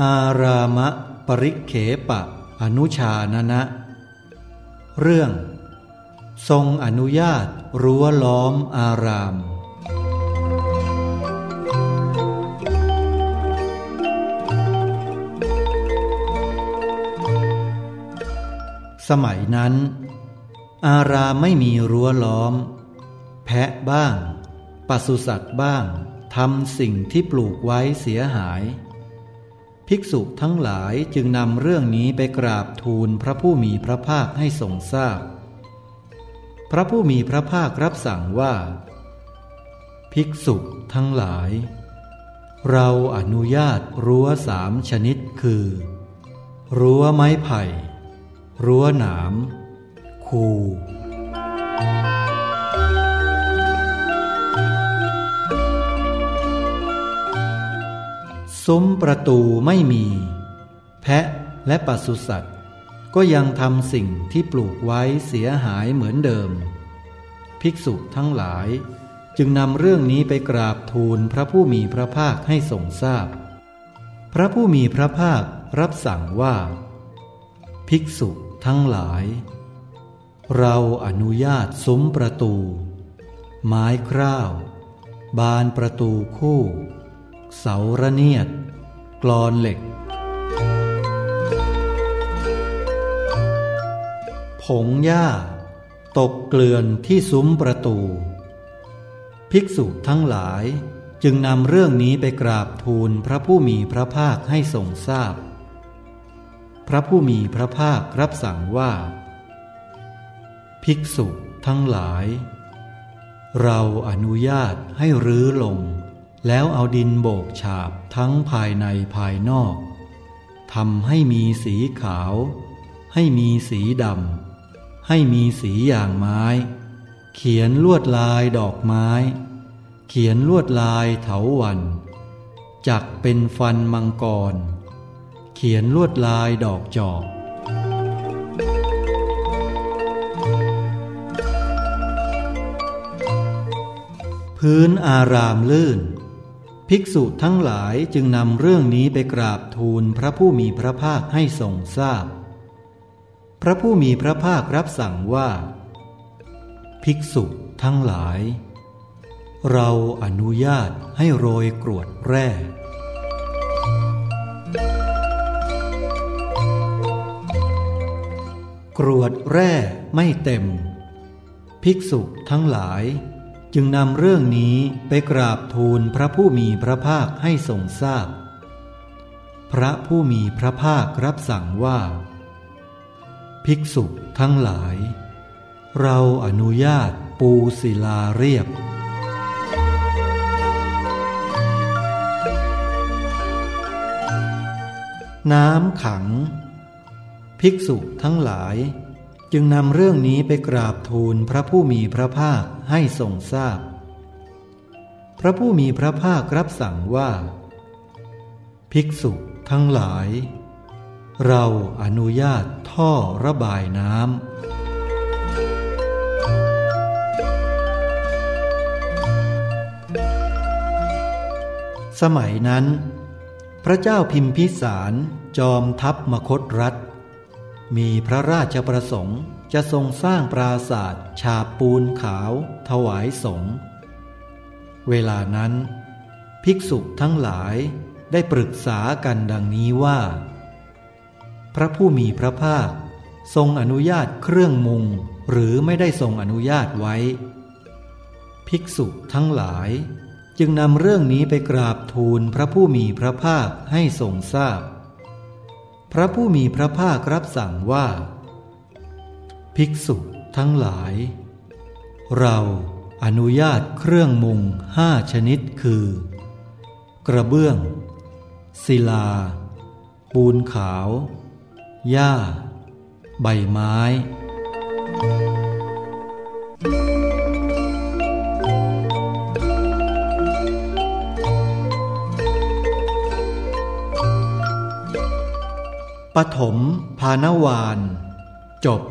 อารามะปริเขปะ อนุชานนะ เรื่อง ทรงอนุญาตรั้วล้อมอาราม สมัยนั้น อารามไม่มีรั้วล้อม แพะบ้างปศุสัตว์บ้างทำสิ่งที่ปลูกไว้เสียหาย ภิกษุทั้งหลายจึงนำเรื่องนี้ไปกราบทูลพระผู้มีพระภาคให้ทรงทราบพพระผู้มีพระภาครับสั่งว่า ภิกษุทั้งหลาย เราอนุญาตรั้วสามชนิดคือ รั้วไม้ไผ่ รั้วหนาม คู ซุ้มประตูไม่มี แพะและปศุสัตว์ ก็ยังทำสิ่งที่ปลูกไว้เสียหายเหมือนเดิม ภิกษุทั้งหลาย จึงนำเรื่องนี้ไปกราบทูลพระผู้มีพระภาคให้ทรงทราบพพระผู้มีพระภาครับสั่งว่า ภิกษุทั้งหลาย เราอนุญาตซุ้มประตู ไม้คร่าว บานประตูคู่ เสาระเนียดกรอนเหล็ก ผงหญ้า ตกเกลื่อนที่ซุ้มประตู ภิกษุทั้งหลายจึงนำเรื่องนี้ไปกราบทูลพระผู้มีพระภาคให้ทรงทราบพพระผู้มีพระภาครับสั่งว่า ภิกษุทั้งหลาย เราอนุญาตให้รื้อลง แล้วเอาดินโบกฉาบทั้งภายในภายนอกทำให้มีสีขาว ให้มีสีดำให้มีสีอย่างไม้ เขียนลวดลายดอกไม้ เขียนลวดลายเถาวันจักเป็นฟันมังกร เขียนลวดลายดอกจอกพื้นอารามลื่น ภิกษุทั้งหลายจึงนำเรื่องนี้ไปกราบทูลพระผู้มีพระภาคให้ทรงทราบพพระผู้มีพระภาครับสั่งว่า ภิกษุทั้งหลาย เราอนุญาตให้โรยกรวดแร่กรวดแร่ไม่เต็ม ภิกษุทั้งหลาย จึงนำเรื่องนี้ไปกราบทูลพระผู้มีพระภาคให้ทรงทราบพพระผู้มีพระภาครับสั่งว่า ภิกษุทั้งหลาย เราอนุญาตปูศิลาเรียบ น้ำขัง ภิกษุทั้งหลาย จึงนำเรื่องนี้ไปกราบทูลพระผู้มีพระภาคให้ทรงทราบพพระผู้มีพระภาครับสั่งว่า ภิกษุทั้งหลาย เราอนุญาตท่อระบายน้ำสมัยนั้น พระเจ้าพิมพิสารจอมทัพมคตรัฐ มีพระราชประสงค์จะทรงสร้างปราศาสตร์ฉาบปูนขาว ถวายสงฆ์เวลานั้น ภิกษุทั้งหลายได้ปรึกษากันดังนี้ว่า พระผู้มีพระภาค ทรงอนุญาตเครื่องมุงหรือไม่ได้ทรงอนุญาตไว้ ภิกษุทั้งหลาย จึงนำเรื่องนี้ไปกราบทูลพระผู้มีพระภาคให้ทรงทราบพ พระผู้มีพระภาครับสั่งว่า ภิกษุทั้งหลาย เราอนุญาตเครื่องมุงห้าชนิดคือ กระเบื้อง ศิลา ปูนขาว หญ้า ใบไม้ ปฐมพานวาน จบ